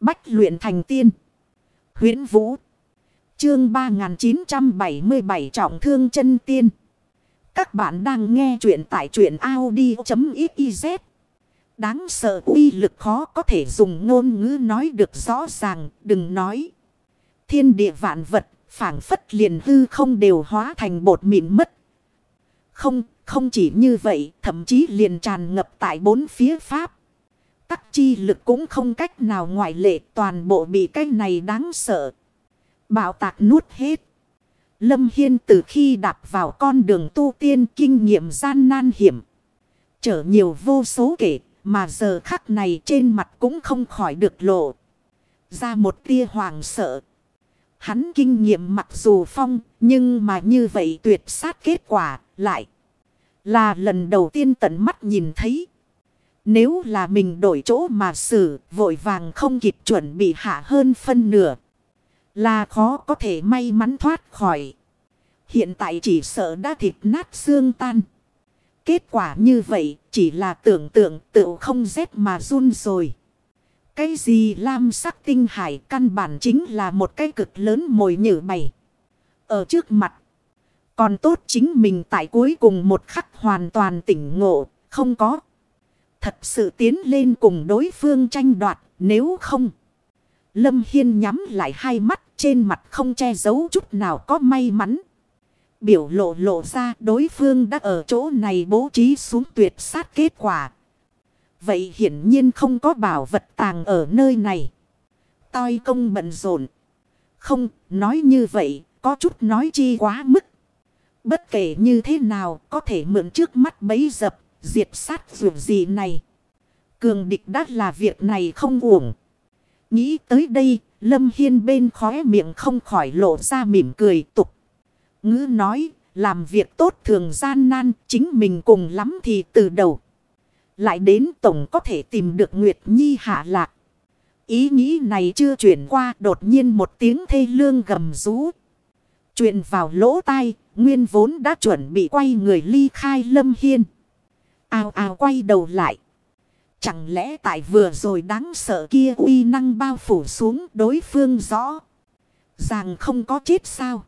Bách luyện thành tiên. huyễn Vũ. Chương 3977 trọng thương chân tiên. Các bạn đang nghe truyện tại truyện Audi.xyz. Đáng sợ uy lực khó có thể dùng ngôn ngữ nói được rõ ràng, đừng nói. Thiên địa vạn vật, phản phất liền hư không đều hóa thành bột mịn mất. Không, không chỉ như vậy, thậm chí liền tràn ngập tại bốn phía Pháp. Tắc chi lực cũng không cách nào ngoại lệ, toàn bộ bị cái này đáng sợ. Bảo tạc nuốt hết. Lâm Hiên từ khi đạp vào con đường tu tiên kinh nghiệm gian nan hiểm. trở nhiều vô số kể, mà giờ khắc này trên mặt cũng không khỏi được lộ. Ra một tia hoàng sợ. Hắn kinh nghiệm mặc dù phong, nhưng mà như vậy tuyệt sát kết quả lại. Là lần đầu tiên tận mắt nhìn thấy. Nếu là mình đổi chỗ mà xử, vội vàng không kịp chuẩn bị hạ hơn phân nửa. Là khó có thể may mắn thoát khỏi. Hiện tại chỉ sợ đã thịt nát xương tan. Kết quả như vậy chỉ là tưởng tượng tự không rét mà run rồi. Cái gì lam sắc tinh hải căn bản chính là một cái cực lớn mồi nhử mày. Ở trước mặt. Còn tốt chính mình tại cuối cùng một khắc hoàn toàn tỉnh ngộ, không có. Thật sự tiến lên cùng đối phương tranh đoạt, nếu không. Lâm Hiên nhắm lại hai mắt trên mặt không che giấu chút nào có may mắn. Biểu lộ lộ ra đối phương đã ở chỗ này bố trí xuống tuyệt sát kết quả. Vậy hiển nhiên không có bảo vật tàng ở nơi này. Toi công bận rộn. Không, nói như vậy, có chút nói chi quá mức. Bất kể như thế nào có thể mượn trước mắt bấy dập, diệt sát dù gì này. Cường địch đắt là việc này không uổng. Nghĩ tới đây, Lâm Hiên bên khóe miệng không khỏi lộ ra mỉm cười tục. Ngữ nói, làm việc tốt thường gian nan, chính mình cùng lắm thì từ đầu. Lại đến tổng có thể tìm được Nguyệt Nhi hạ lạc. Ý nghĩ này chưa chuyển qua đột nhiên một tiếng thê lương gầm rú. Chuyện vào lỗ tai, nguyên vốn đã chuẩn bị quay người ly khai lâm hiên. Ao ao quay đầu lại. Chẳng lẽ tại vừa rồi đáng sợ kia uy năng bao phủ xuống đối phương rõ. Ràng không có chết sao.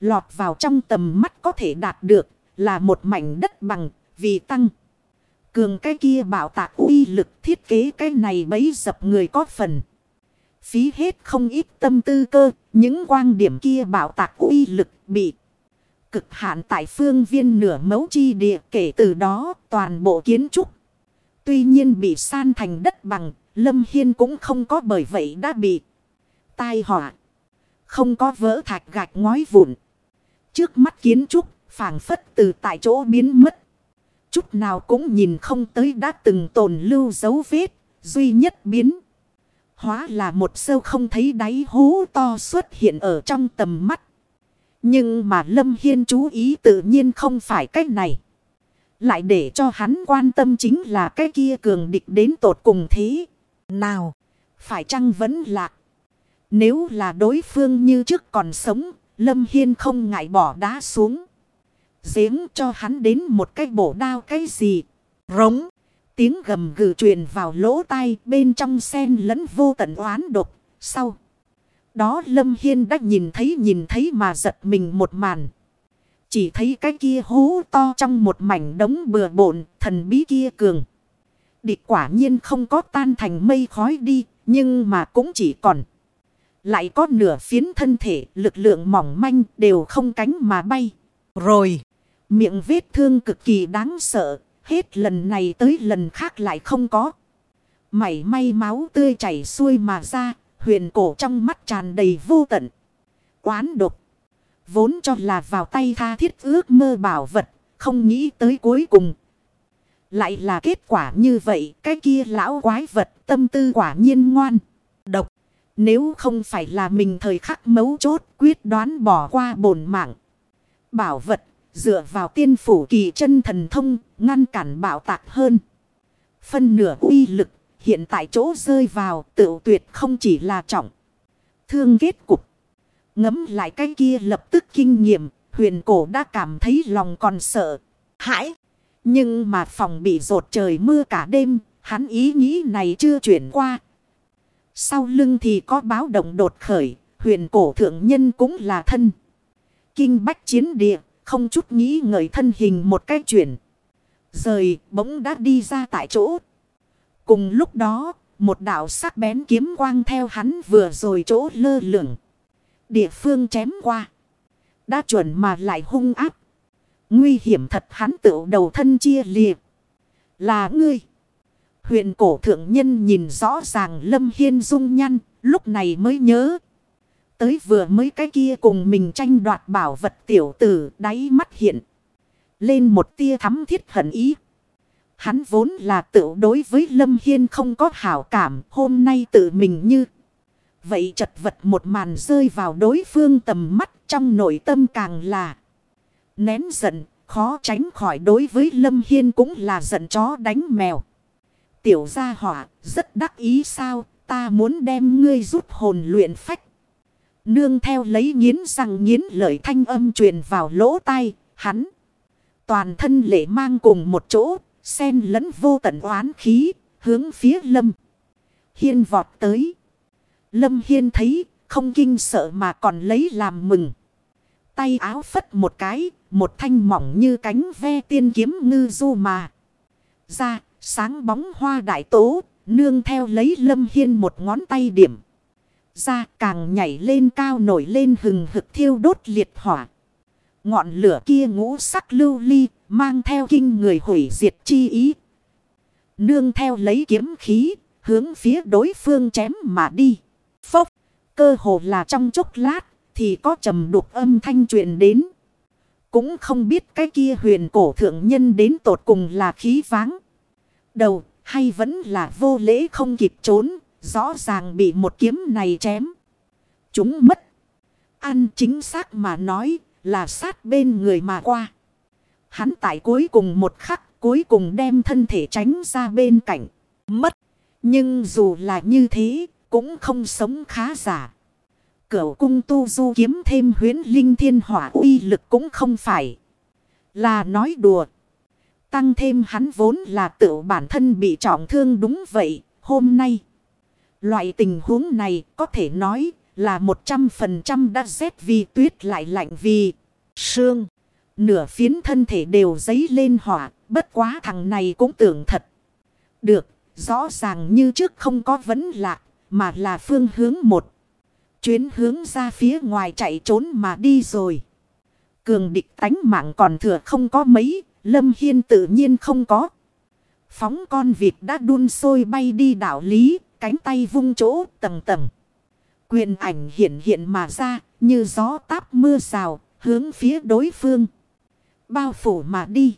Lọt vào trong tầm mắt có thể đạt được là một mảnh đất bằng vì tăng. Cường cái kia bảo tạc uy lực thiết kế cái này bấy dập người có phần. Phí hết không ít tâm tư cơ, những quan điểm kia bảo tạc uy lực bị cực hạn tại phương viên nửa mấu chi địa kể từ đó toàn bộ kiến trúc. Tuy nhiên bị san thành đất bằng, Lâm Hiên cũng không có bởi vậy đã bị tai họa. Không có vỡ thạch gạch ngói vụn. Trước mắt kiến trúc, phảng phất từ tại chỗ biến mất. Chút nào cũng nhìn không tới đã từng tồn lưu dấu vết, duy nhất biến. Hóa là một sâu không thấy đáy hố to xuất hiện ở trong tầm mắt. Nhưng mà Lâm Hiên chú ý tự nhiên không phải cách này. Lại để cho hắn quan tâm chính là cái kia cường địch đến tột cùng thế. Nào, phải chăng vẫn lạc. Nếu là đối phương như trước còn sống, Lâm Hiên không ngại bỏ đá xuống. Giếng cho hắn đến một cái bổ đao cái gì. Rống. Tiếng gầm gừ truyền vào lỗ tai bên trong sen lẫn vô tận oán độc. Sau. Đó Lâm Hiên đã nhìn thấy nhìn thấy mà giật mình một màn. Chỉ thấy cái kia hố to trong một mảnh đống bừa bộn thần bí kia cường. Địch quả nhiên không có tan thành mây khói đi. Nhưng mà cũng chỉ còn. Lại có nửa phiến thân thể lực lượng mỏng manh đều không cánh mà bay. Rồi. Miệng vết thương cực kỳ đáng sợ. Hết lần này tới lần khác lại không có. Mảy may máu tươi chảy xuôi mà ra. Huyền cổ trong mắt tràn đầy vô tận. Quán độc. Vốn cho là vào tay tha thiết ước mơ bảo vật. Không nghĩ tới cuối cùng. Lại là kết quả như vậy. Cái kia lão quái vật tâm tư quả nhiên ngoan. Độc. Nếu không phải là mình thời khắc mấu chốt, quyết đoán bỏ qua bổn mạng. Bảo vật, dựa vào tiên phủ kỳ chân thần thông, ngăn cản bảo tạc hơn. Phân nửa uy lực hiện tại chỗ rơi vào tự tuyệt không chỉ là trọng. Thương kết cục. Ngấm lại cái kia lập tức kinh nghiệm huyền cổ đã cảm thấy lòng còn sợ. Hãi! Nhưng mà phòng bị rột trời mưa cả đêm hắn ý nghĩ này chưa chuyển qua Sau lưng thì có báo động đột khởi, huyền cổ thượng nhân cũng là thân. Kinh bách chiến địa, không chút nghĩ ngợi thân hình một cái chuyển. Rời, bỗng đã đi ra tại chỗ. Cùng lúc đó, một đạo sắc bén kiếm quang theo hắn vừa rồi chỗ lơ lửng. Địa phương chém qua. Đã chuẩn mà lại hung áp. Nguy hiểm thật hắn tự đầu thân chia liệt. Là ngươi. Huyện cổ thượng nhân nhìn rõ ràng Lâm Hiên dung nhăn. Lúc này mới nhớ. Tới vừa mới cái kia cùng mình tranh đoạt bảo vật tiểu tử đáy mắt hiện. Lên một tia thắm thiết hận ý. Hắn vốn là tự đối với Lâm Hiên không có hảo cảm. Hôm nay tự mình như. Vậy chật vật một màn rơi vào đối phương tầm mắt trong nội tâm càng là. Nén giận, khó tránh khỏi đối với Lâm Hiên cũng là giận chó đánh mèo. Tiểu gia hỏa, rất đắc ý sao, ta muốn đem ngươi giúp hồn luyện phách. Nương theo lấy nghiến răng nghiến lợi thanh âm truyền vào lỗ tai, hắn. Toàn thân lệ mang cùng một chỗ, sen lẫn vô tận oán khí, hướng phía Lâm. Hiên vọt tới. Lâm Hiên thấy, không kinh sợ mà còn lấy làm mừng. Tay áo phất một cái, một thanh mỏng như cánh ve tiên kiếm ngư du mà. Ra, sáng bóng hoa đại tố, nương theo lấy Lâm Hiên một ngón tay điểm. Ra càng nhảy lên cao nổi lên hừng hực thiêu đốt liệt hỏa. Ngọn lửa kia ngũ sắc lưu ly, mang theo kinh người hủy diệt chi ý. Nương theo lấy kiếm khí, hướng phía đối phương chém mà đi. Phốc, cơ hồ là trong chốc lát, thì có trầm đục âm thanh truyền đến. Cũng không biết cái kia huyền cổ thượng nhân đến tột cùng là khí váng. Đầu hay vẫn là vô lễ không kịp trốn. Rõ ràng bị một kiếm này chém. Chúng mất. Ăn chính xác mà nói là sát bên người mà qua. Hắn tại cuối cùng một khắc cuối cùng đem thân thể tránh ra bên cạnh. Mất. Nhưng dù là như thế cũng không sống khá giả. Cửu cung tu du kiếm thêm huyến linh thiên hỏa uy lực cũng không phải là nói đùa. Tăng thêm hắn vốn là tự bản thân bị trọng thương đúng vậy, hôm nay. Loại tình huống này có thể nói là 100% đã rét vì tuyết lại lạnh vì sương. Nửa phiến thân thể đều giấy lên hỏa, bất quá thằng này cũng tưởng thật. Được, rõ ràng như trước không có vấn lạ, mà là phương hướng một. Chuyến hướng ra phía ngoài chạy trốn mà đi rồi. Cường địch tánh mạng còn thừa không có mấy, Lâm Hiên tự nhiên không có. Phóng con vịt đã đun sôi bay đi đảo lý, cánh tay vung chỗ tầng tầng. Quyền ảnh hiện hiện mà ra, như gió táp mưa rào, hướng phía đối phương. Bao phủ mà đi.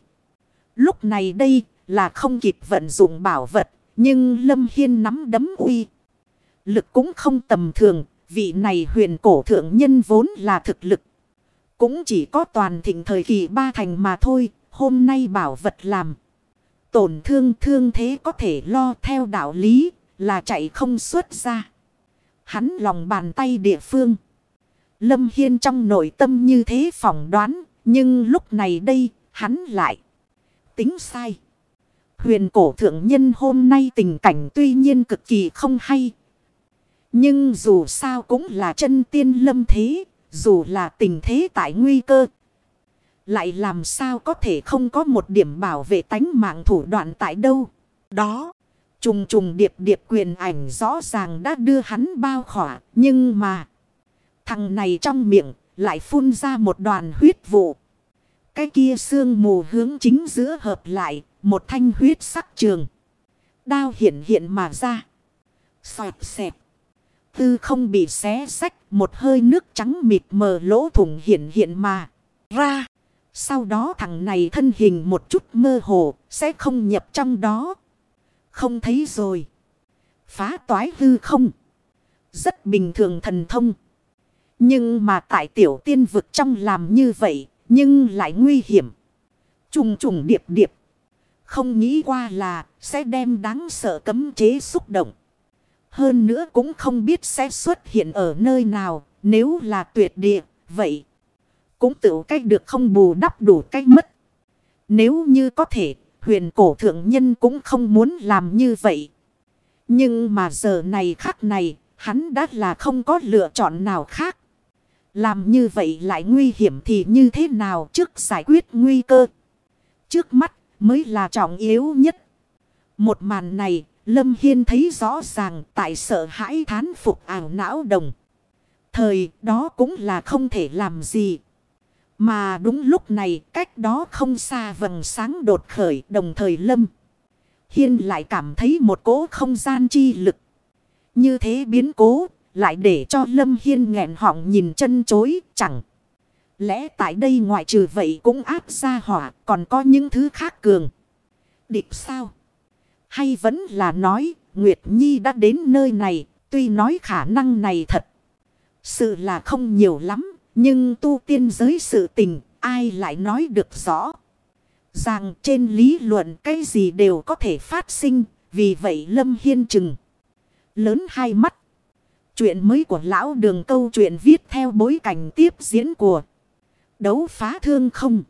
Lúc này đây là không kịp vận dụng bảo vật, nhưng Lâm Hiên nắm đấm uy. Lực cũng không tầm thường, vị này huyền cổ thượng nhân vốn là thực lực. Cũng chỉ có toàn thịnh thời kỳ ba thành mà thôi, hôm nay bảo vật làm. Tổn thương thương thế có thể lo theo đạo lý, là chạy không xuất ra. Hắn lòng bàn tay địa phương. Lâm Hiên trong nội tâm như thế phỏng đoán, nhưng lúc này đây, hắn lại tính sai. Huyền cổ thượng nhân hôm nay tình cảnh tuy nhiên cực kỳ không hay, nhưng dù sao cũng là chân tiên lâm thế, dù là tình thế tại nguy cơ. Lại làm sao có thể không có một điểm bảo vệ tánh mạng thủ đoạn tại đâu. Đó, trùng trùng điệp điệp quyền ảnh rõ ràng đã đưa hắn bao khỏa, nhưng mà... Thằng này trong miệng lại phun ra một đoàn huyết vụ. Cái kia xương mù hướng chính giữa hợp lại, một thanh huyết sắc trường. Đao hiện hiện mà ra. Xoẹt xẹp. Tư không bị xé sách, một hơi nước trắng mịt mờ lỗ thủng hiện hiện mà ra. Sau đó thằng này thân hình một chút mơ hồ, sẽ không nhập trong đó. Không thấy rồi. Phá toái hư không. Rất bình thường thần thông. Nhưng mà tại tiểu tiên vực trong làm như vậy, nhưng lại nguy hiểm. Trùng trùng điệp điệp. Không nghĩ qua là sẽ đem đáng sợ cấm chế xúc động. Hơn nữa cũng không biết sẽ xuất hiện ở nơi nào. Nếu là tuyệt địa, vậy cũng tự cách được không bù đắp đủ cách mất. Nếu như có thể, huyền cổ thượng nhân cũng không muốn làm như vậy. Nhưng mà giờ này khắc này, hắn đã là không có lựa chọn nào khác. Làm như vậy lại nguy hiểm thì như thế nào trước giải quyết nguy cơ. Trước mắt mới là trọng yếu nhất. Một màn này, Lâm Hiên thấy rõ ràng tại sợ hãi thán phục ảo não đồng. Thời đó cũng là không thể làm gì. Mà đúng lúc này, cách đó không xa vầng sáng đột khởi, đồng thời Lâm. Hiên lại cảm thấy một cỗ không gian chi lực. Như thế biến cố, lại để cho Lâm Hiên nghẹn họng nhìn chân chối, chẳng. Lẽ tại đây ngoại trừ vậy cũng áp ra hỏa, còn có những thứ khác cường. Địch sao? Hay vẫn là nói, Nguyệt Nhi đã đến nơi này, tuy nói khả năng này thật. Sự là không nhiều lắm nhưng tu tiên giới sự tình, ai lại nói được rõ. Rằng trên lý luận cái gì đều có thể phát sinh, vì vậy Lâm Hiên chừng. Lớn hai mắt. Chuyện mới của lão đường câu chuyện viết theo bối cảnh tiếp diễn của đấu phá thương không.